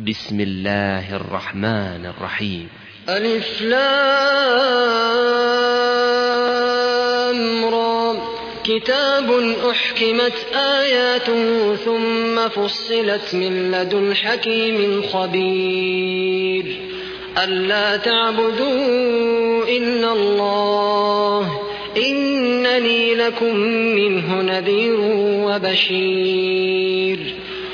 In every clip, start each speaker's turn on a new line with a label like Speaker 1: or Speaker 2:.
Speaker 1: بسم الله الرحمن الرحيم ألف كتاب أحكمت آياته ثم فصلت من لدن حكيم خبير ألا تعبدوا إلا الله إنني لكم منه نذير وبشير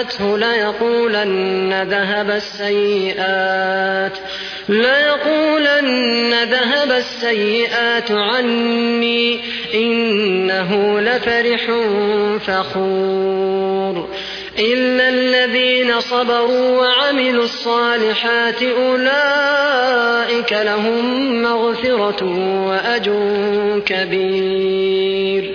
Speaker 1: أصابته ليقولن ذهب السيئات ليقولن ذهب السيئات عني إنه لفرح فخور إلا الذين صبروا وعملوا الصالحات أولئك لهم مغفرة وأجر كبير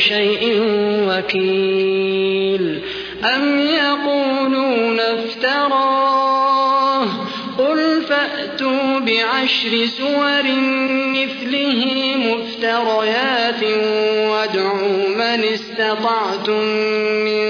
Speaker 1: شيء وكيل أم يقولون افتراه قل فأتوا بعشر سور مثله مفتريات وادعوا من استطعتم من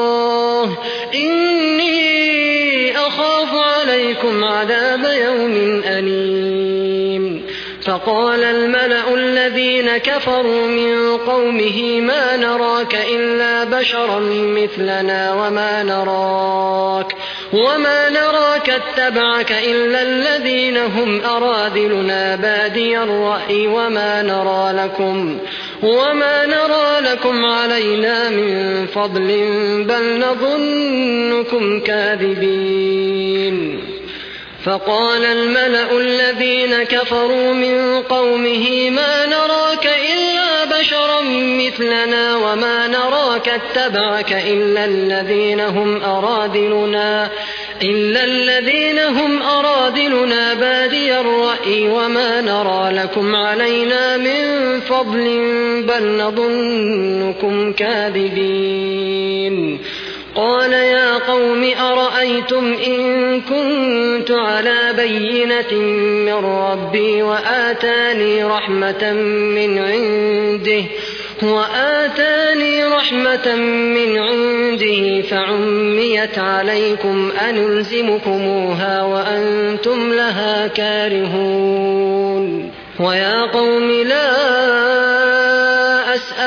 Speaker 1: عليكم عذاب يوم أليم فقال الملأ الذين كفروا من قومه ما نراك إلا بشرا مثلنا وما نراك وما نراك اتبعك إلا الذين هم أرادلنا بادي الرأي وما نرى لكم وما نرى لكم علينا من فضل بل نظنكم كاذبين فقال الملا الذين كفروا من قومه ما نراك إلا بشرا مثلنا وما نراك اتبعك إلا الذين هم أرادلنا إلا الذين هم أرادلنا بادي الرأي وما نرى لكم علينا من فضل بل نظنكم كاذبين قال يا قوم أرأيتم إن كنت على بينة من ربي واتاني رحمة من عنده واتاني رحمة من عنده فعميت عليكم أنلزمكموها وأنتم لها كارهون ويا قوم لا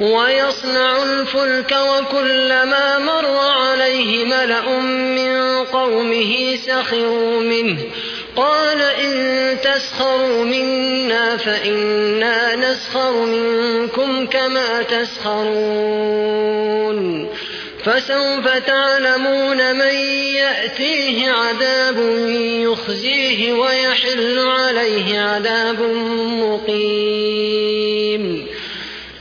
Speaker 1: ويصنع الفلك وكلما مر عليه ملا من قومه سخروا منه قال إن تسخروا منا فإنا نسخر منكم كما تسخرون فسوف تعلمون من يأتيه عذاب يخزيه ويحل عليه عذاب مقيم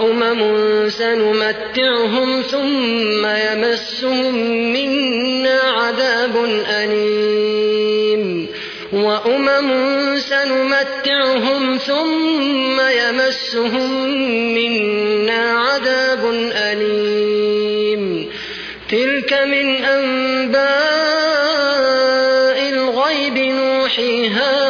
Speaker 1: أمم سنمتعهم ثم يمسهم منا عذاب أليم وأمم سنمتعهم ثم يمسهم منا عذاب أليم تلك من أنباء الغيب نوحيها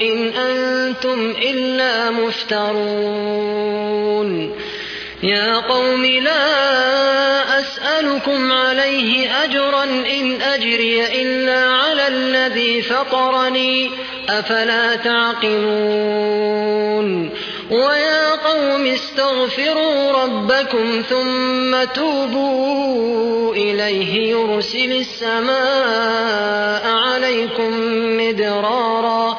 Speaker 1: إن أنتم إلا مفترون يا قوم لا أسألكم عليه أجرا إن أجري إلا على الذي فطرني أفلا تعقلون ويا قوم استغفروا ربكم ثم توبوا إليه يرسل السماء عليكم مدرارا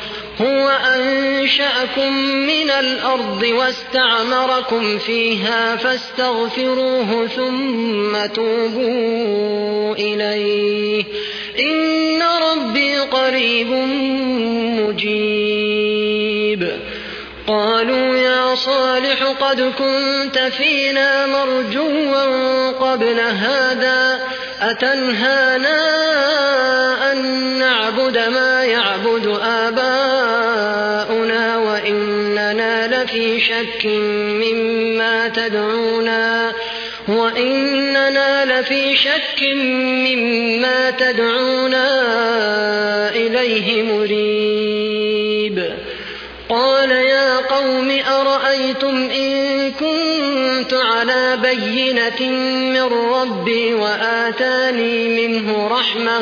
Speaker 1: هو أنشأكم من الأرض واستعمركم فيها فاستغفروه ثم توبوا إليه إن ربي قريب مجيب قالوا يا صالح قد كنت فينا مرجوا قبل هذا أتنهانا أن نعبد ما يعبد آباؤنا شك مما تدعونا واننا لفي شك مما تدعونا اليه مريب قال يا قوم ارايتم ان كنت على بينه من ربي واتاني منه رحمه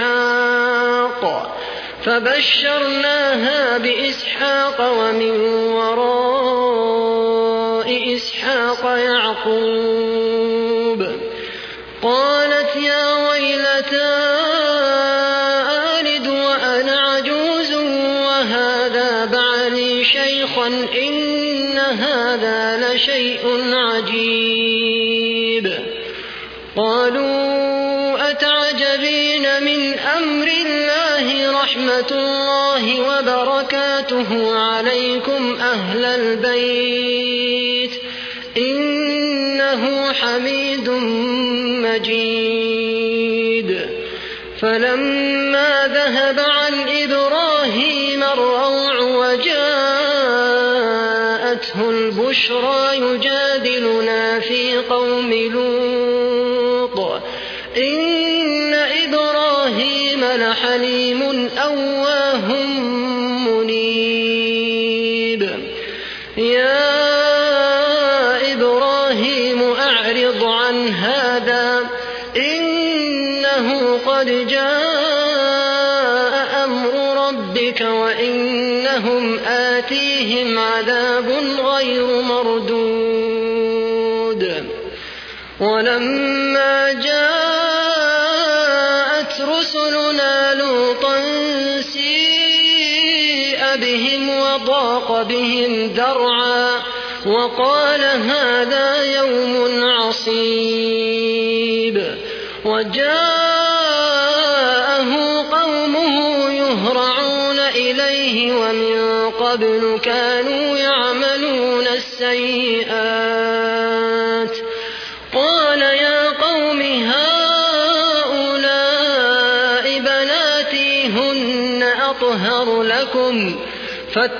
Speaker 1: إسحاق فبشرناها بإسحاق ومن وراء إسحاق يعقوب قالت يا ويلتى آلد وأنا عجوز وهذا بعلي شيخا إن هذا لشيء عجيب قالوا معجبين من أمر الله رحمة الله وبركاته عليكم أهل البيت إنه حميد مجيد فلما ذهب عن إبراهيم الروع وجاءته البشرى يجاهد حليم اواه منيب يا ابراهيم اعرض عن هذا انه قد جاء امر ربك وانهم اتيهم عذاب غير مردود ولما بهم درعا وقال هذا يوم عصيب وجاءه قومه يهرعون إليه ومن قبل كانوا يعملون السيئات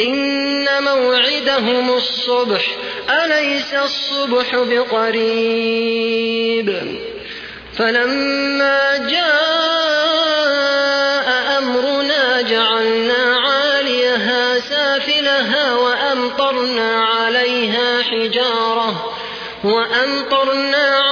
Speaker 1: إن موعدهم الصبح أليس الصبح بقريب فلما جاء أمرنا جعلنا عاليها سافلها وأمطرنا عليها حجارة وأمطرنا عليها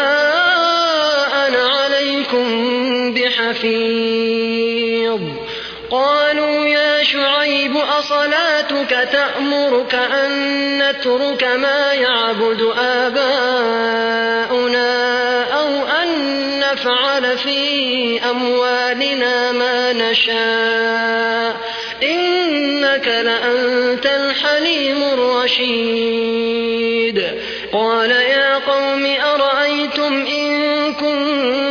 Speaker 1: وصلاتك تأمرك أن نترك ما يعبد آباؤنا أو أن نفعل في أموالنا ما نشاء إنك لأنت الحليم الرشيد قال يا قوم أرأيتم إن كنت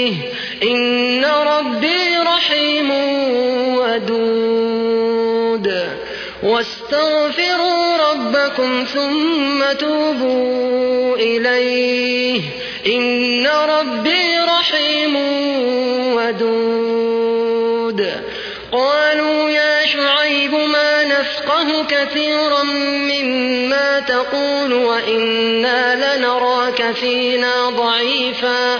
Speaker 1: إن ربي رحيم ودود واستغفروا ربكم ثم توبوا إليه إن ربي رحيم ودود قالوا يا شعيب ما نفقه كثيرا مما تقول وإنا لنراك فينا ضعيفا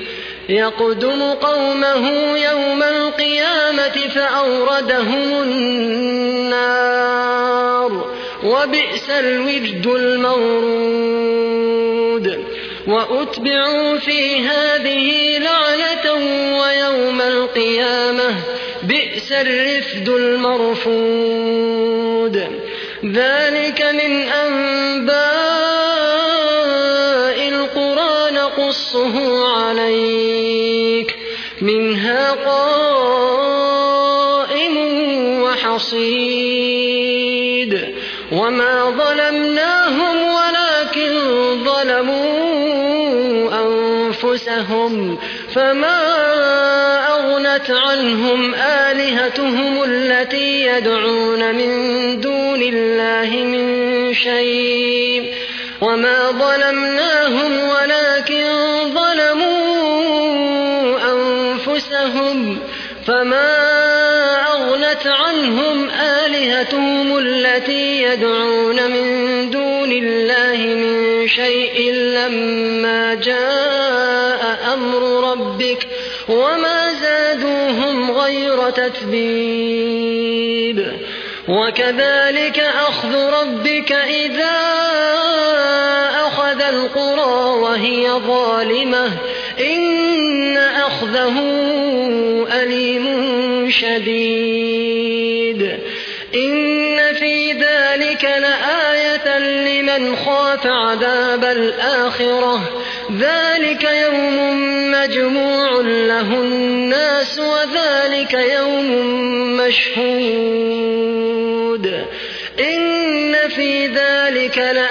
Speaker 1: يقدم قومه يوم القيامة فأوردهم النار وبئس الوجد المورود وأتبعوا في هذه لعنة ويوم القيامة بئس الرفد المرفود ذلك من أنباء نقصه عليك منها قائم وحصيد وما ظلمناهم ولكن ظلموا أنفسهم فما أغنت عنهم آلهتهم التي يدعون من دون الله من شيء وما ظلمناهم ولكن ظلموا أنفسهم فما أغنت عنهم آلهتهم التي يدعون من دون الله من شيء لما جاء أمر ربك وما زادوهم غير تتبيب وكذلك أخذ ربك إذا وهي ظالمة إن أخذه أليم شديد إن في ذلك لآية لمن خاف عذاب الآخرة ذلك يوم مجموع له الناس وذلك يوم مشهود إن في ذلك لآية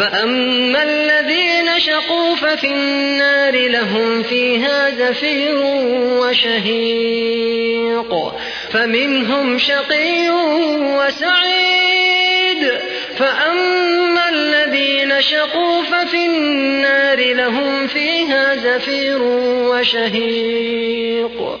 Speaker 1: فأما الذين شقوا ففي النار لهم فيها زفير وشهيق فمنهم شقي وسعيد فأما الذين شقوا ففي النار لهم فيها زفير وشهيق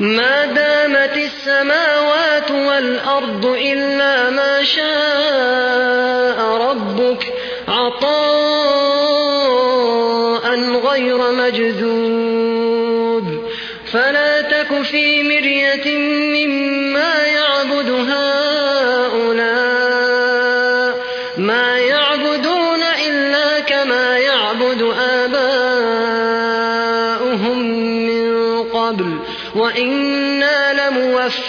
Speaker 1: ما دامت السماوات والأرض إلا ما شاء ربك عطاء غير مجذوب فلا تك في مريه مما يعبد هذا